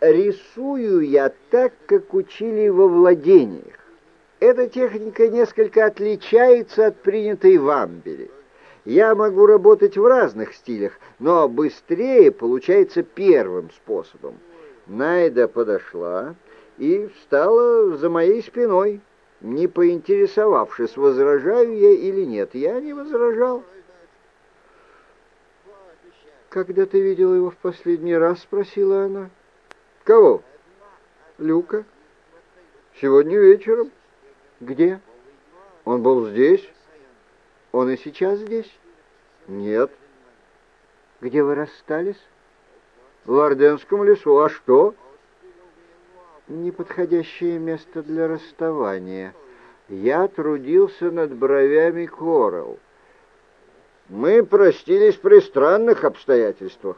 рисую я так, как учили во владениях. Эта техника несколько отличается от принятой в Амбере. Я могу работать в разных стилях, но быстрее получается первым способом. Найда подошла и встала за моей спиной, не поинтересовавшись, возражаю я или нет. Я не возражал. «Когда ты видела его в последний раз?» — спросила она. «Кого?» «Люка». «Сегодня вечером». «Где?» «Он был здесь». «Он и сейчас здесь?» «Нет». «Где вы расстались?» «В Орденском лесу. А что?» «Неподходящее место для расставания. Я трудился над бровями Коралл. Мы простились при странных обстоятельствах.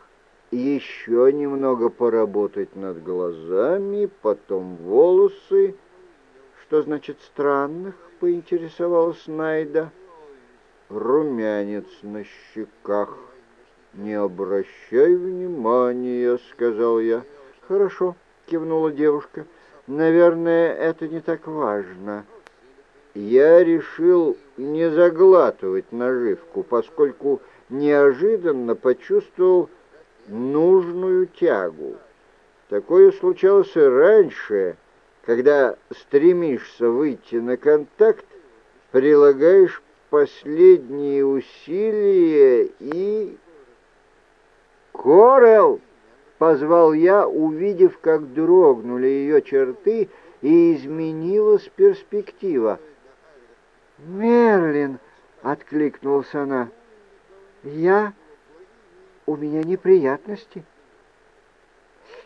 Еще немного поработать над глазами, потом волосы. Что значит странных? Поинтересовалась Найда. Румянец на щеках. «Не обращай внимания», — сказал я. «Хорошо», — кивнула девушка. «Наверное, это не так важно» я решил не заглатывать наживку, поскольку неожиданно почувствовал нужную тягу. Такое случалось и раньше, когда стремишься выйти на контакт, прилагаешь последние усилия и... «Корел!» — позвал я, увидев, как дрогнули ее черты, и изменилась перспектива — «Мерлин!» — откликнулась она. «Я... У меня неприятности».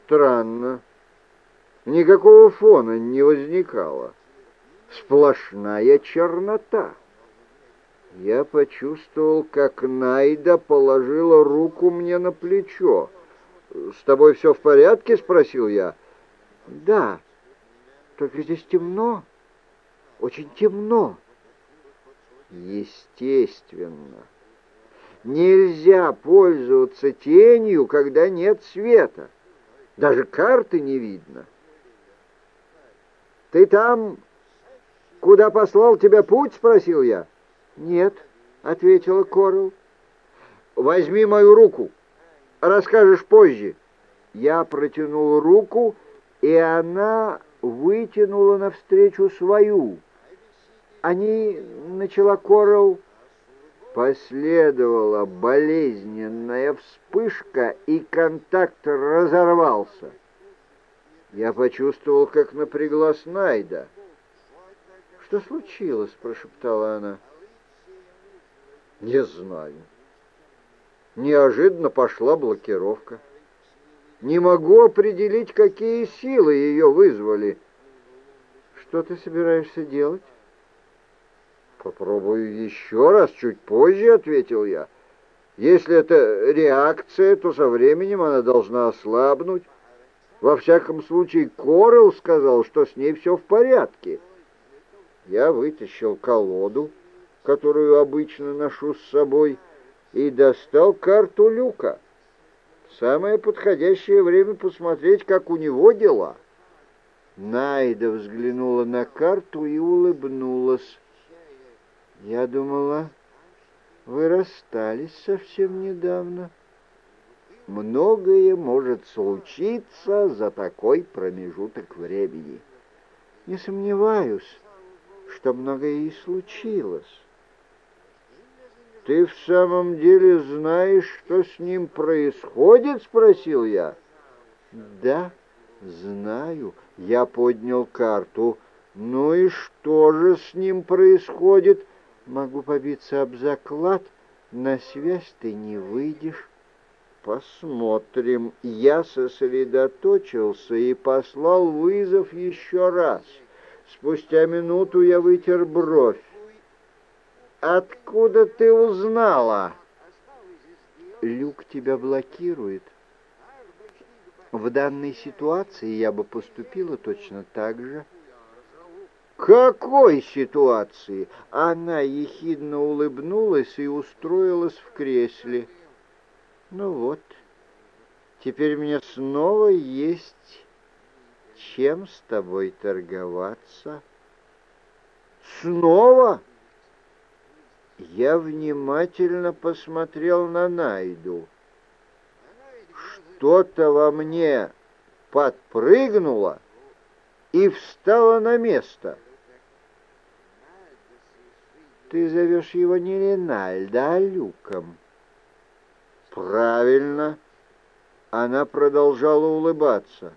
«Странно. Никакого фона не возникало. Сплошная чернота». Я почувствовал, как Найда положила руку мне на плечо. «С тобой все в порядке?» — спросил я. «Да, только здесь темно, очень темно». Естественно. Нельзя пользоваться тенью, когда нет света. Даже карты не видно. «Ты там, куда послал тебя путь?» — спросил я. «Нет», — ответила Корл. «Возьми мою руку. Расскажешь позже». Я протянул руку, и она вытянула навстречу свою они, начала Корл, последовала болезненная вспышка, и контакт разорвался. Я почувствовал, как напряглась Найда. «Что случилось?» — прошептала она. «Не знаю. Неожиданно пошла блокировка. Не могу определить, какие силы ее вызвали». «Что ты собираешься делать?» «Попробую еще раз, чуть позже», — ответил я. «Если это реакция, то со временем она должна ослабнуть. Во всяком случае, Корел сказал, что с ней все в порядке». Я вытащил колоду, которую обычно ношу с собой, и достал карту люка. Самое подходящее время посмотреть, как у него дела. Найда взглянула на карту и улыбнулась. Я думала, вы расстались совсем недавно. Многое может случиться за такой промежуток времени. Не сомневаюсь, что многое и случилось. «Ты в самом деле знаешь, что с ним происходит?» — спросил я. «Да, знаю». Я поднял карту. «Ну и что же с ним происходит?» Могу побиться об заклад, на связь ты не выйдешь. Посмотрим. Я сосредоточился и послал вызов еще раз. Спустя минуту я вытер бровь. «Откуда ты узнала?» «Люк тебя блокирует. В данной ситуации я бы поступила точно так же». «Какой ситуации?» Она ехидно улыбнулась и устроилась в кресле. «Ну вот, теперь меня снова есть чем с тобой торговаться? Снова? Я внимательно посмотрел на Найду. Что-то во мне подпрыгнуло и встало на место. Ты зовешь его не Ринальдо, а Люком. Правильно. Она продолжала улыбаться.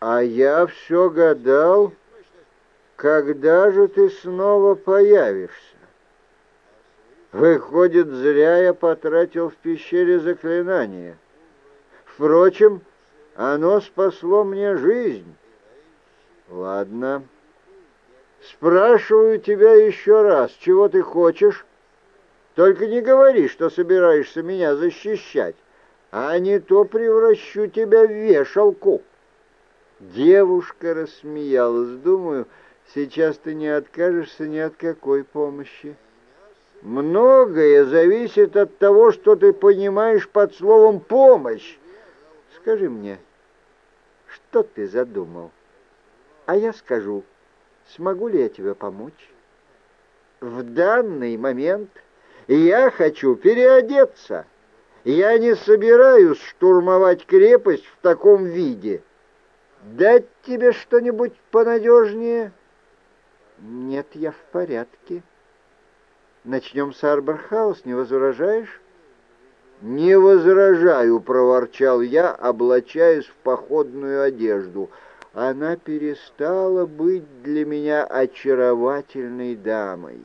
А я все гадал, когда же ты снова появишься. Выходит, зря я потратил в пещере заклинание. Впрочем, оно спасло мне жизнь. Ладно. Спрашиваю тебя еще раз, чего ты хочешь? Только не говори, что собираешься меня защищать, а не то превращу тебя в вешалку. Девушка рассмеялась. Думаю, сейчас ты не откажешься ни от какой помощи. Многое зависит от того, что ты понимаешь под словом «помощь». Скажи мне, что ты задумал? А я скажу, смогу ли я тебе помочь? В данный момент я хочу переодеться. Я не собираюсь штурмовать крепость в таком виде. Дать тебе что-нибудь понадежнее? Нет, я в порядке. Начнем с Арборхаус, не возражаешь? «Не возражаю», — проворчал я, облачаясь в походную одежду. Она перестала быть для меня очаровательной дамой.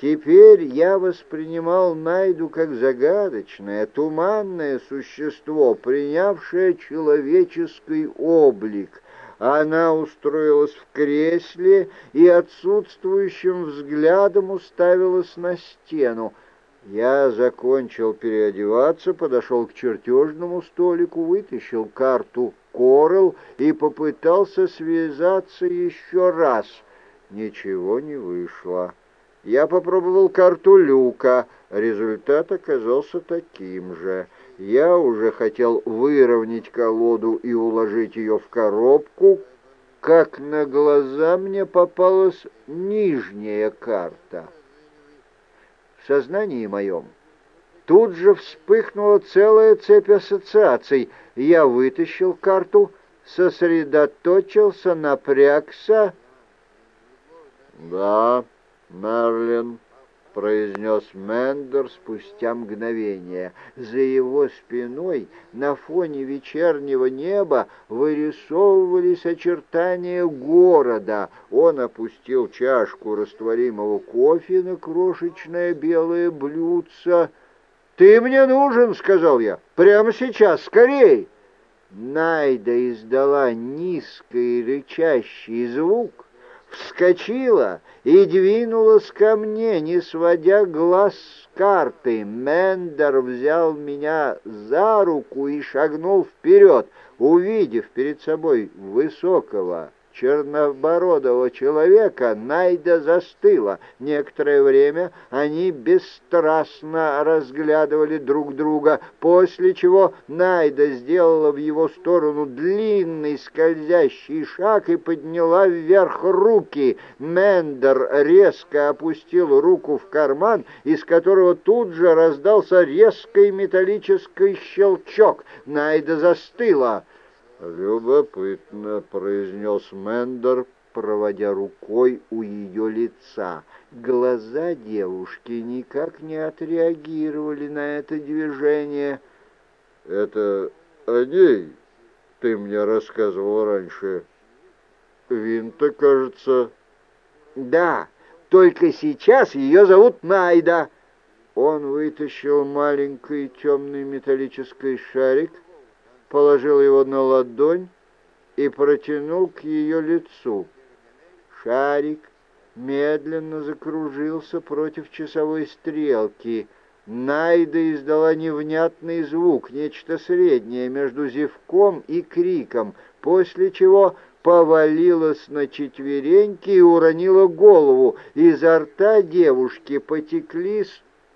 Теперь я воспринимал Найду как загадочное, туманное существо, принявшее человеческий облик, она устроилась в кресле и отсутствующим взглядом уставилась на стену. Я закончил переодеваться, подошел к чертежному столику, вытащил карту Корел и попытался связаться еще раз. Ничего не вышло. Я попробовал карту Люка. Результат оказался таким же. Я уже хотел выровнять колоду и уложить ее в коробку, как на глаза мне попалась нижняя карта. В сознании моем тут же вспыхнула целая цепь ассоциаций. Я вытащил карту, сосредоточился, напрягся. «Да, Мерлин», произнес Мендер спустя мгновение. За его спиной на фоне вечернего неба вырисовывались очертания города. Он опустил чашку растворимого кофе на крошечное белое блюдце. «Ты мне нужен!» — сказал я. «Прямо сейчас, скорей!» Найда издала низкий рычащий звук, вскочила и двинулась ко мне, не сводя глаз с карты. Мендер взял меня за руку и шагнул вперед, увидев перед собой высокого, чернобородого человека Найда застыла. Некоторое время они бесстрастно разглядывали друг друга, после чего Найда сделала в его сторону длинный скользящий шаг и подняла вверх руки. Мендер резко опустил руку в карман, из которого тут же раздался резкий металлический щелчок. Найда застыла. «Любопытно», — произнес Мендер, проводя рукой у ее лица. Глаза девушки никак не отреагировали на это движение. «Это о ней ты мне рассказывал раньше. Винта, кажется...» «Да, только сейчас ее зовут Найда». Он вытащил маленький темный металлический шарик — положил его на ладонь и протянул к ее лицу. Шарик медленно закружился против часовой стрелки. Найда издала невнятный звук, нечто среднее между зевком и криком, после чего повалилась на четвереньки и уронила голову. Изо рта девушки потекли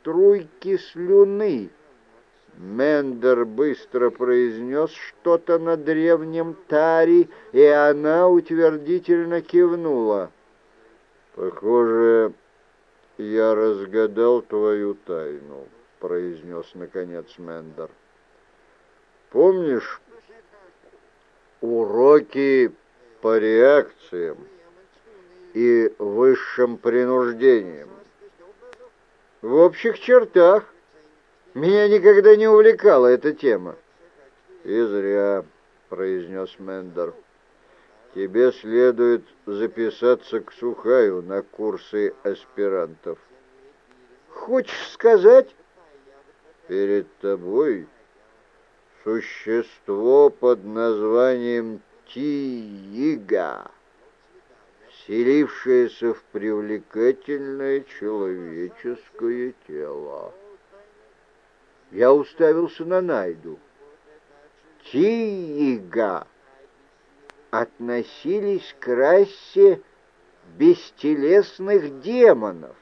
струйки слюны. Мендер быстро произнес что-то на древнем таре, и она утвердительно кивнула. «Похоже, я разгадал твою тайну», — произнес наконец Мендер. «Помнишь уроки по реакциям и высшим принуждениям?» «В общих чертах. Меня никогда не увлекала эта тема». «И зря», — произнес Мендер. Тебе следует записаться к Сухаю на курсы аспирантов. Хочешь сказать? Перед тобой существо под названием Тиига, вселившееся в привлекательное человеческое тело. Я уставился на Найду. Тиига относились к расе бестелесных демонов,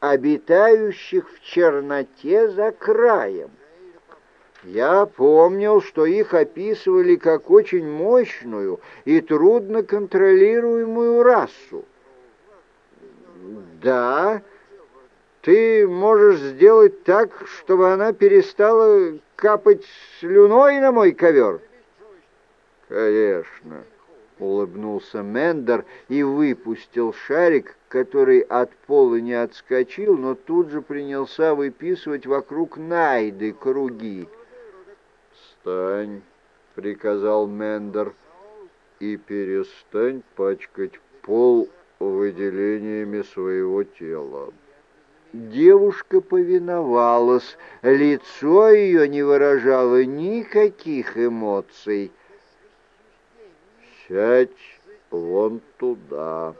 обитающих в черноте за краем. Я помнил, что их описывали как очень мощную и трудно контролируемую расу. Да, ты можешь сделать так, чтобы она перестала капать слюной на мой ковер. «Конечно», — улыбнулся Мендер и выпустил шарик, который от пола не отскочил, но тут же принялся выписывать вокруг Найды круги. «Встань», — приказал Мендер, — «и перестань пачкать пол выделениями своего тела». Девушка повиновалась, лицо ее не выражало никаких эмоций — «Сядь вон туда».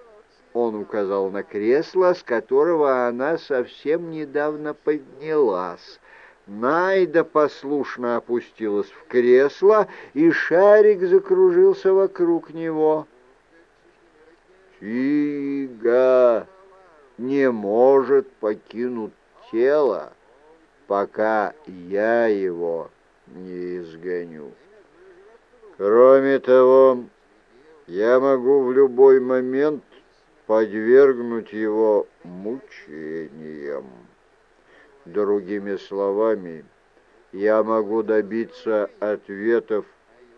Он указал на кресло, с которого она совсем недавно поднялась. Найда послушно опустилась в кресло, и шарик закружился вокруг него. Тига не может покинуть тело, пока я его не изгоню. Кроме того, я могу в любой момент подвергнуть его мучениям. Другими словами, я могу добиться ответов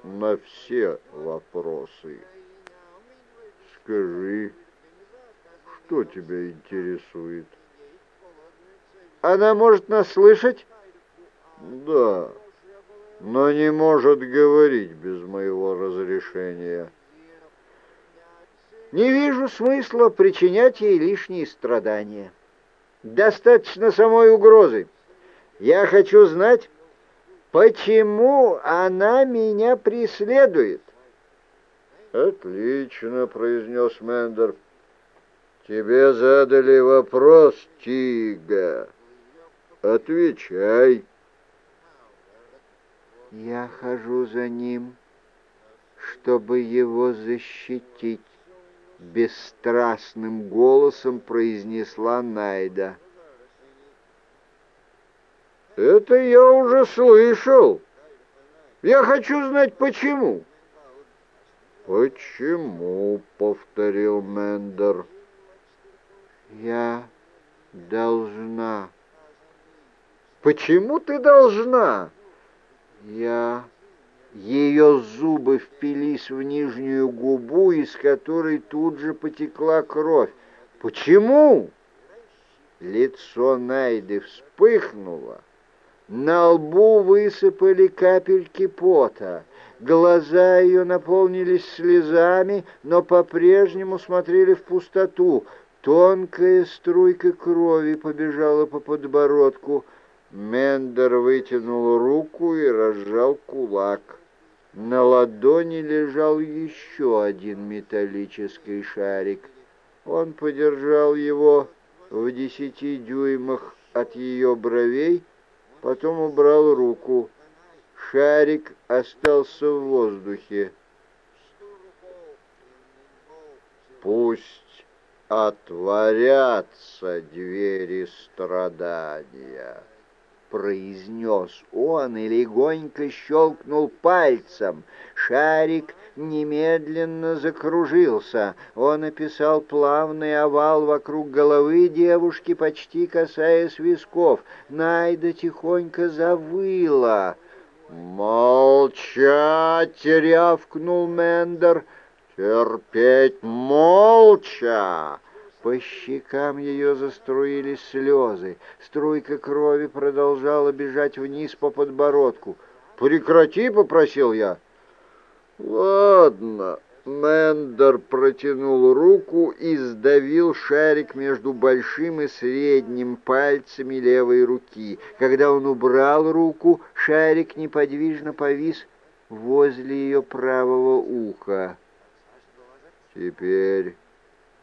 на все вопросы. Скажи, что тебя интересует? Она может нас слышать? Да, но не может говорить без моего разрешения. Не вижу смысла причинять ей лишние страдания. Достаточно самой угрозы. Я хочу знать, почему она меня преследует. «Отлично», — произнес Мендер. «Тебе задали вопрос, Тига. Отвечай». «Я хожу за ним, чтобы его защитить» бесстрастным голосом произнесла Найда. «Это я уже слышал. Я хочу знать, почему». «Почему?» — повторил Мендер. «Я должна». «Почему ты должна?» «Я ее зубы впились в нижнюю губу, из которой тут же потекла кровь. «Почему?» Лицо Найды вспыхнуло. На лбу высыпали капельки пота. Глаза ее наполнились слезами, но по-прежнему смотрели в пустоту. Тонкая струйка крови побежала по подбородку. Мендер вытянул руку и разжал кулак. На ладони лежал еще один металлический шарик. Он подержал его в десяти дюймах от ее бровей, потом убрал руку. Шарик остался в воздухе. «Пусть отворятся двери страдания». — произнес он и легонько щелкнул пальцем. Шарик немедленно закружился. Он описал плавный овал вокруг головы девушки, почти касаясь висков. Найда тихонько завыла. «Молчать!» — рявкнул Мендер. «Терпеть молча!» По щекам ее заструились слезы. Струйка крови продолжала бежать вниз по подбородку. «Прекрати!» — попросил я. «Ладно». Мендер протянул руку и сдавил шарик между большим и средним пальцами левой руки. Когда он убрал руку, шарик неподвижно повис возле ее правого уха. «Теперь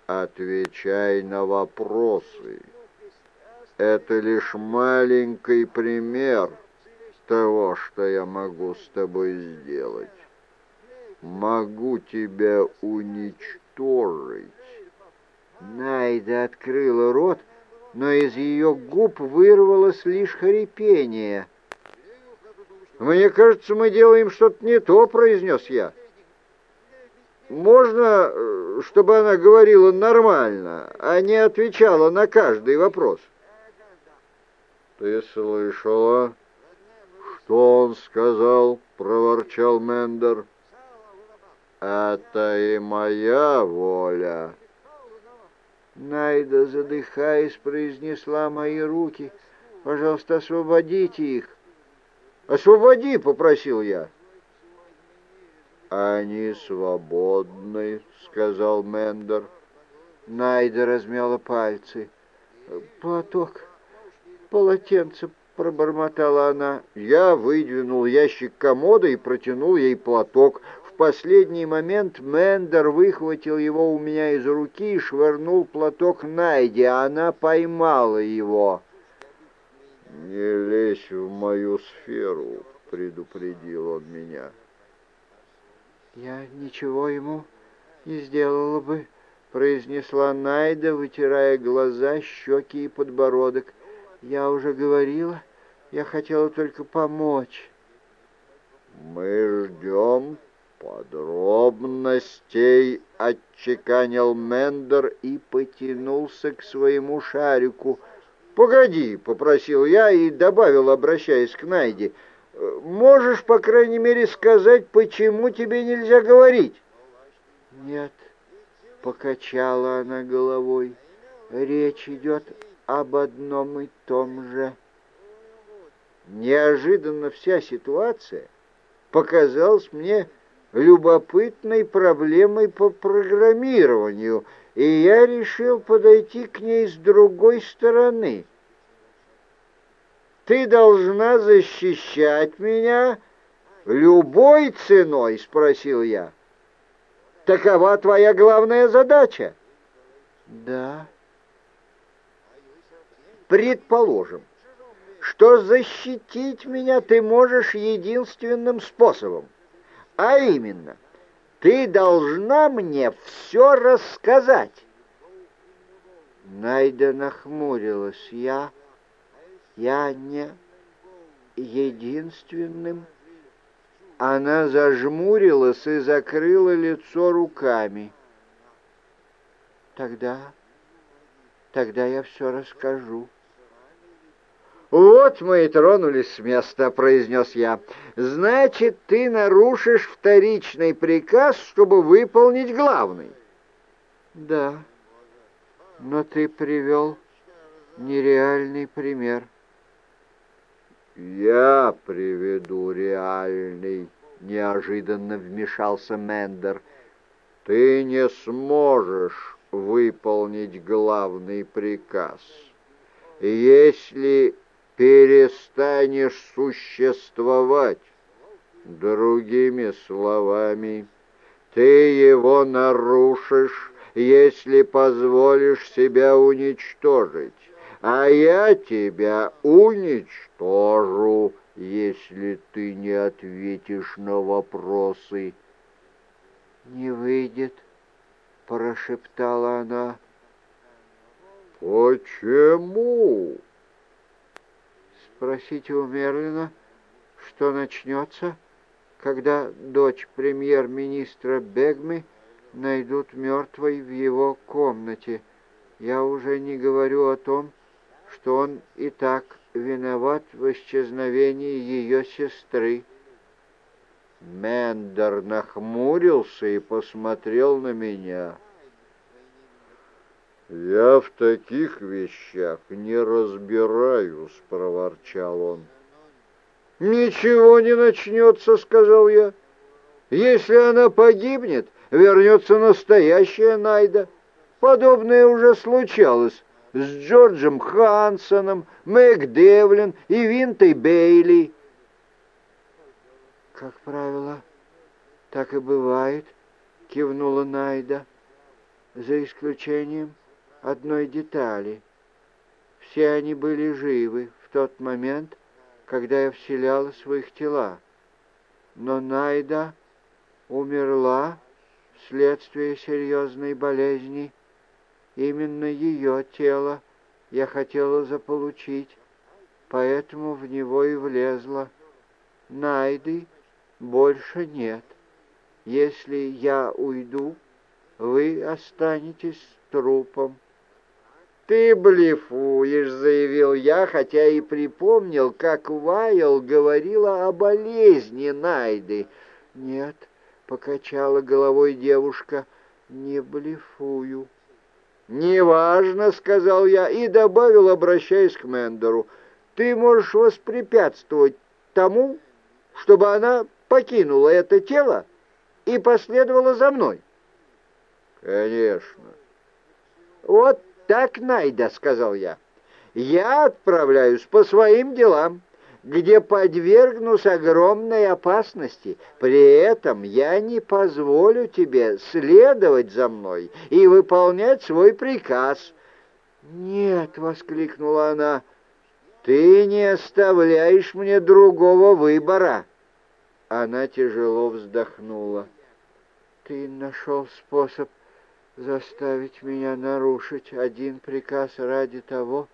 отвечай на вопросы. Это лишь маленький пример того, что я могу с тобой сделать. Могу тебя уничтожить. Найда открыла рот, но из ее губ вырвалось лишь хрипение. «Мне кажется, мы делаем что-то не то», — произнес я. Можно, э, чтобы она говорила нормально, а не отвечала на каждый вопрос? Ты слышала, что он сказал, проворчал Мендер. Это и моя воля. Найда, задыхаясь, произнесла мои руки. Пожалуйста, освободите их. «Освободи!» — попросил я. «Они свободны», — сказал Мендер. Найда размяла пальцы. «Платок, полотенце», — пробормотала она. Я выдвинул ящик комода и протянул ей платок. В последний момент Мендер выхватил его у меня из руки и швырнул платок Найде, а она поймала его. «Не лезь в мою сферу», — предупредил он меня. «Я ничего ему не сделала бы», — произнесла Найда, вытирая глаза, щеки и подбородок. «Я уже говорила, я хотела только помочь». «Мы ждем подробностей», — отчеканил Мендер и потянулся к своему шарику. «Погоди», — попросил я и добавил, обращаясь к Найде, — Можешь, по крайней мере, сказать, почему тебе нельзя говорить?» «Нет», — покачала она головой, — «речь идет об одном и том же». Неожиданно вся ситуация показалась мне любопытной проблемой по программированию, и я решил подойти к ней с другой стороны — ты должна защищать меня любой ценой, спросил я. Такова твоя главная задача? Да. Предположим, что защитить меня ты можешь единственным способом, а именно, ты должна мне все рассказать. Найда нахмурилась. Я я не единственным. Она зажмурилась и закрыла лицо руками. Тогда, тогда я все расскажу. «Вот мы и тронулись с места», — произнес я. «Значит, ты нарушишь вторичный приказ, чтобы выполнить главный?» «Да, но ты привел нереальный пример». «Я приведу реальный», — неожиданно вмешался Мендер. «Ты не сможешь выполнить главный приказ. Если перестанешь существовать, другими словами, ты его нарушишь, если позволишь себя уничтожить а я тебя уничтожу, если ты не ответишь на вопросы. «Не выйдет», — прошептала она. «Почему?» Спросите у Мерлина, что начнется, когда дочь премьер-министра Бегми найдут мертвой в его комнате. Я уже не говорю о том, что он и так виноват в исчезновении ее сестры. Мендер нахмурился и посмотрел на меня. «Я в таких вещах не разбираюсь», — проворчал он. «Ничего не начнется», — сказал я. «Если она погибнет, вернется настоящая Найда. Подобное уже случалось с Джорджем Хансоном, Мэг Девлин и Винтой Бейли». «Как правило, так и бывает», — кивнула Найда, «за исключением одной детали. Все они были живы в тот момент, когда я вселялась в их тела. Но Найда умерла вследствие серьезной болезни. Именно ее тело я хотела заполучить, поэтому в него и влезла. Найды больше нет. Если я уйду, вы останетесь трупом. «Ты блефуешь», — заявил я, хотя и припомнил, как Вайл говорила о болезни Найды. «Нет», — покачала головой девушка, — «не блефую». «Неважно», — сказал я и добавил, обращаясь к Мендеру, — «ты можешь воспрепятствовать тому, чтобы она покинула это тело и последовала за мной». «Конечно». «Вот так, Найда», — сказал я, — «я отправляюсь по своим делам, где подвергнусь огромной опасности. При этом я не позволю тебе следовать за мной и выполнять свой приказ». «Нет», — воскликнула она, — «ты не оставляешь мне другого выбора». Она тяжело вздохнула. «Ты нашел способ заставить меня нарушить один приказ ради того,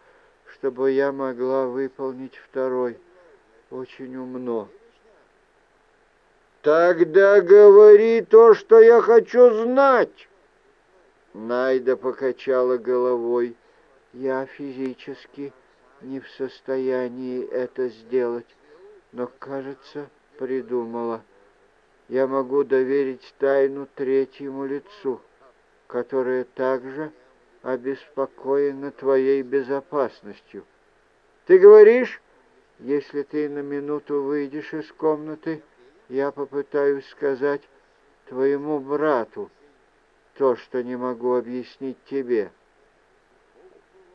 чтобы я могла выполнить второй. Очень умно. Тогда говори то, что я хочу знать. Найда покачала головой. Я физически не в состоянии это сделать, но, кажется, придумала. Я могу доверить тайну третьему лицу которая также обеспокоена твоей безопасностью. Ты говоришь, если ты на минуту выйдешь из комнаты, я попытаюсь сказать твоему брату то, что не могу объяснить тебе.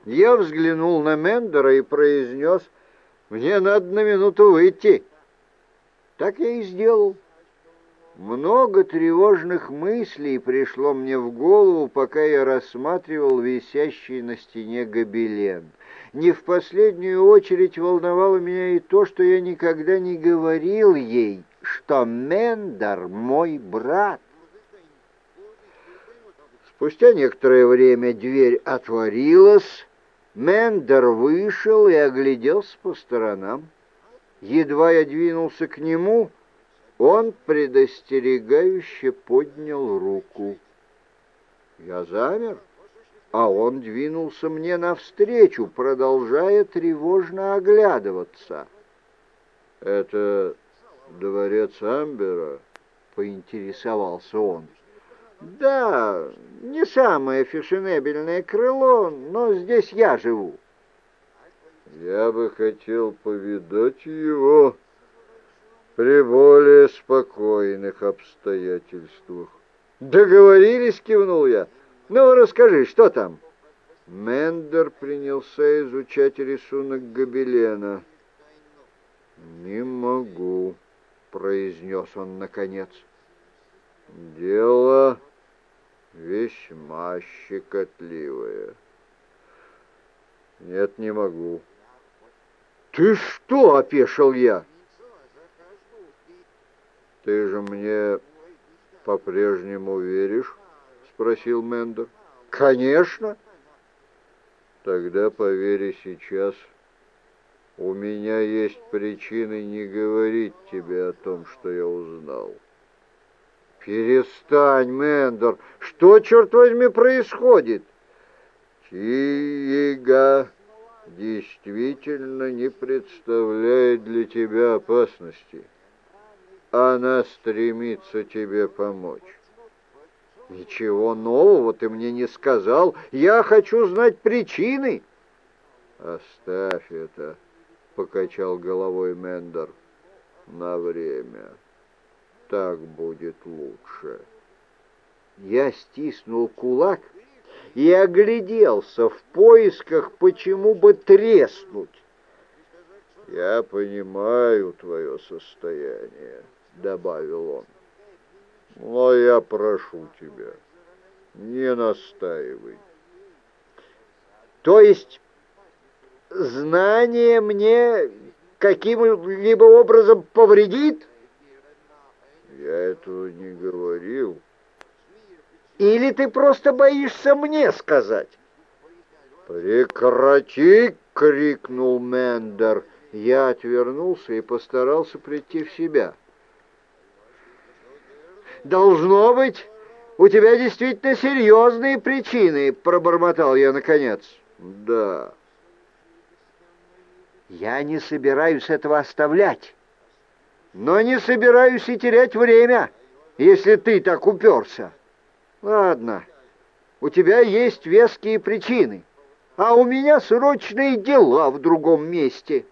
Я взглянул на Мендера и произнес, «Мне надо на минуту выйти». Так я и сделал. Много тревожных мыслей пришло мне в голову, пока я рассматривал висящий на стене гобелен. Не в последнюю очередь волновало меня и то, что я никогда не говорил ей, что Мендар мой брат. Спустя некоторое время дверь отворилась, Мендер вышел и огляделся по сторонам. Едва я двинулся к нему — он предостерегающе поднял руку. Я замер, а он двинулся мне навстречу, продолжая тревожно оглядываться. «Это дворец Амбера?» — поинтересовался он. «Да, не самое фешенебельное крыло, но здесь я живу». «Я бы хотел повидать его», при более спокойных обстоятельствах. «Договорились?» — кивнул я. «Ну, расскажи, что там?» Мендер принялся изучать рисунок гобелена. «Не могу», — произнес он наконец. «Дело весьма щекотливое». «Нет, не могу». «Ты что?» — опешил я. «Ты же мне по-прежнему веришь?» — спросил Мендер. «Конечно!» «Тогда повери сейчас У меня есть причины не говорить тебе о том, что я узнал. Перестань, Мендор. Что, черт возьми, происходит? Тига действительно не представляет для тебя опасности. Она стремится тебе помочь. Ничего нового ты мне не сказал. Я хочу знать причины. Оставь это, покачал головой Мендер. На время. Так будет лучше. Я стиснул кулак и огляделся в поисках, почему бы треснуть. «Я понимаю твое состояние», — добавил он. «Но я прошу тебя, не настаивай». «То есть знание мне каким-либо образом повредит?» «Я этого не говорил». Или ты просто боишься мне сказать?» «Прекрати!» — крикнул Мендер. Я отвернулся и постарался прийти в себя. «Должно быть, у тебя действительно серьезные причины», — пробормотал я наконец. «Да». «Я не собираюсь этого оставлять, но не собираюсь и терять время, если ты так уперся». Ладно, у тебя есть веские причины, а у меня срочные дела в другом месте.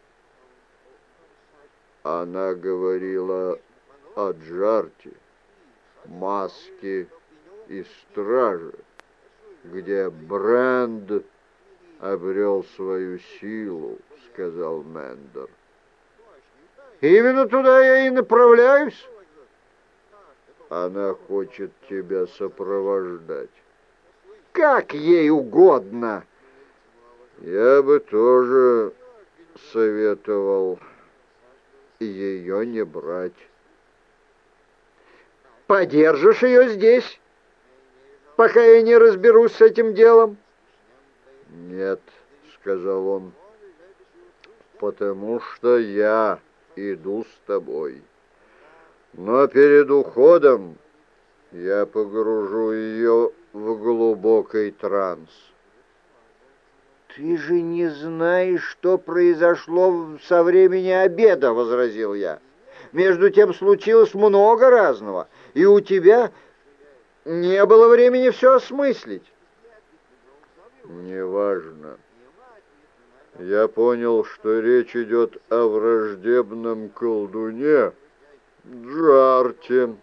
Она говорила о Джарте, маске и страже, где Брэнд обрел свою силу, сказал Мендер. Именно туда я и направляюсь. Она хочет тебя сопровождать. Как ей угодно. Я бы тоже советовал ее не брать. Подержишь ее здесь, пока я не разберусь с этим делом? Нет, сказал он, потому что я иду с тобой. Но перед уходом я погружу ее в глубокий транс. «Ты же не знаешь, что произошло со времени обеда», — возразил я. «Между тем случилось много разного, и у тебя не было времени все осмыслить». «Неважно. Я понял, что речь идет о враждебном колдуне» Джарте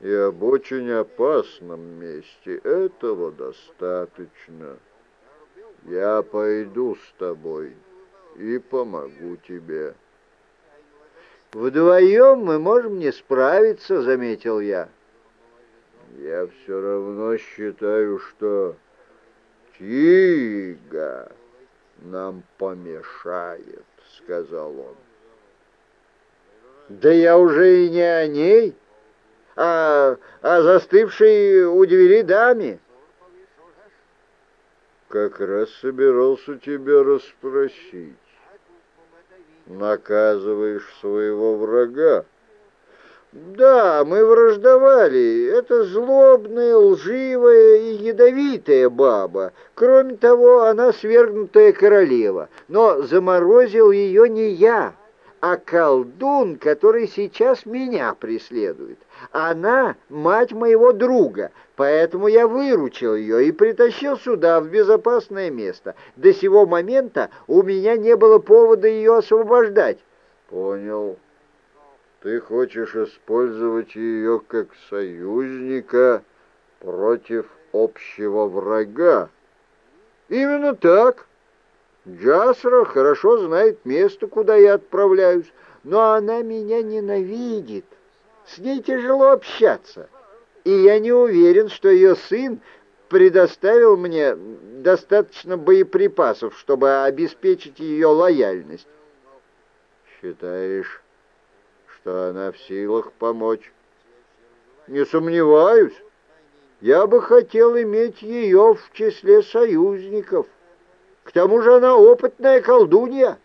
и об очень опасном месте. Этого достаточно. Я пойду с тобой и помогу тебе. Вдвоем мы можем не справиться, заметил я. Я все равно считаю, что Тига нам помешает, сказал он. Да я уже и не о ней, а о застывшей у двери даме. Как раз собирался тебя расспросить. Наказываешь своего врага. Да, мы враждовали. Это злобная, лживая и ядовитая баба. Кроме того, она свергнутая королева. Но заморозил ее не я а колдун, который сейчас меня преследует. Она мать моего друга, поэтому я выручил ее и притащил сюда, в безопасное место. До сего момента у меня не было повода ее освобождать. Понял. Ты хочешь использовать ее как союзника против общего врага? Именно так. Джасра хорошо знает место, куда я отправляюсь, но она меня ненавидит. С ней тяжело общаться, и я не уверен, что ее сын предоставил мне достаточно боеприпасов, чтобы обеспечить ее лояльность. Считаешь, что она в силах помочь? Не сомневаюсь. Я бы хотел иметь ее в числе союзников. К тому же она опытная колдунья.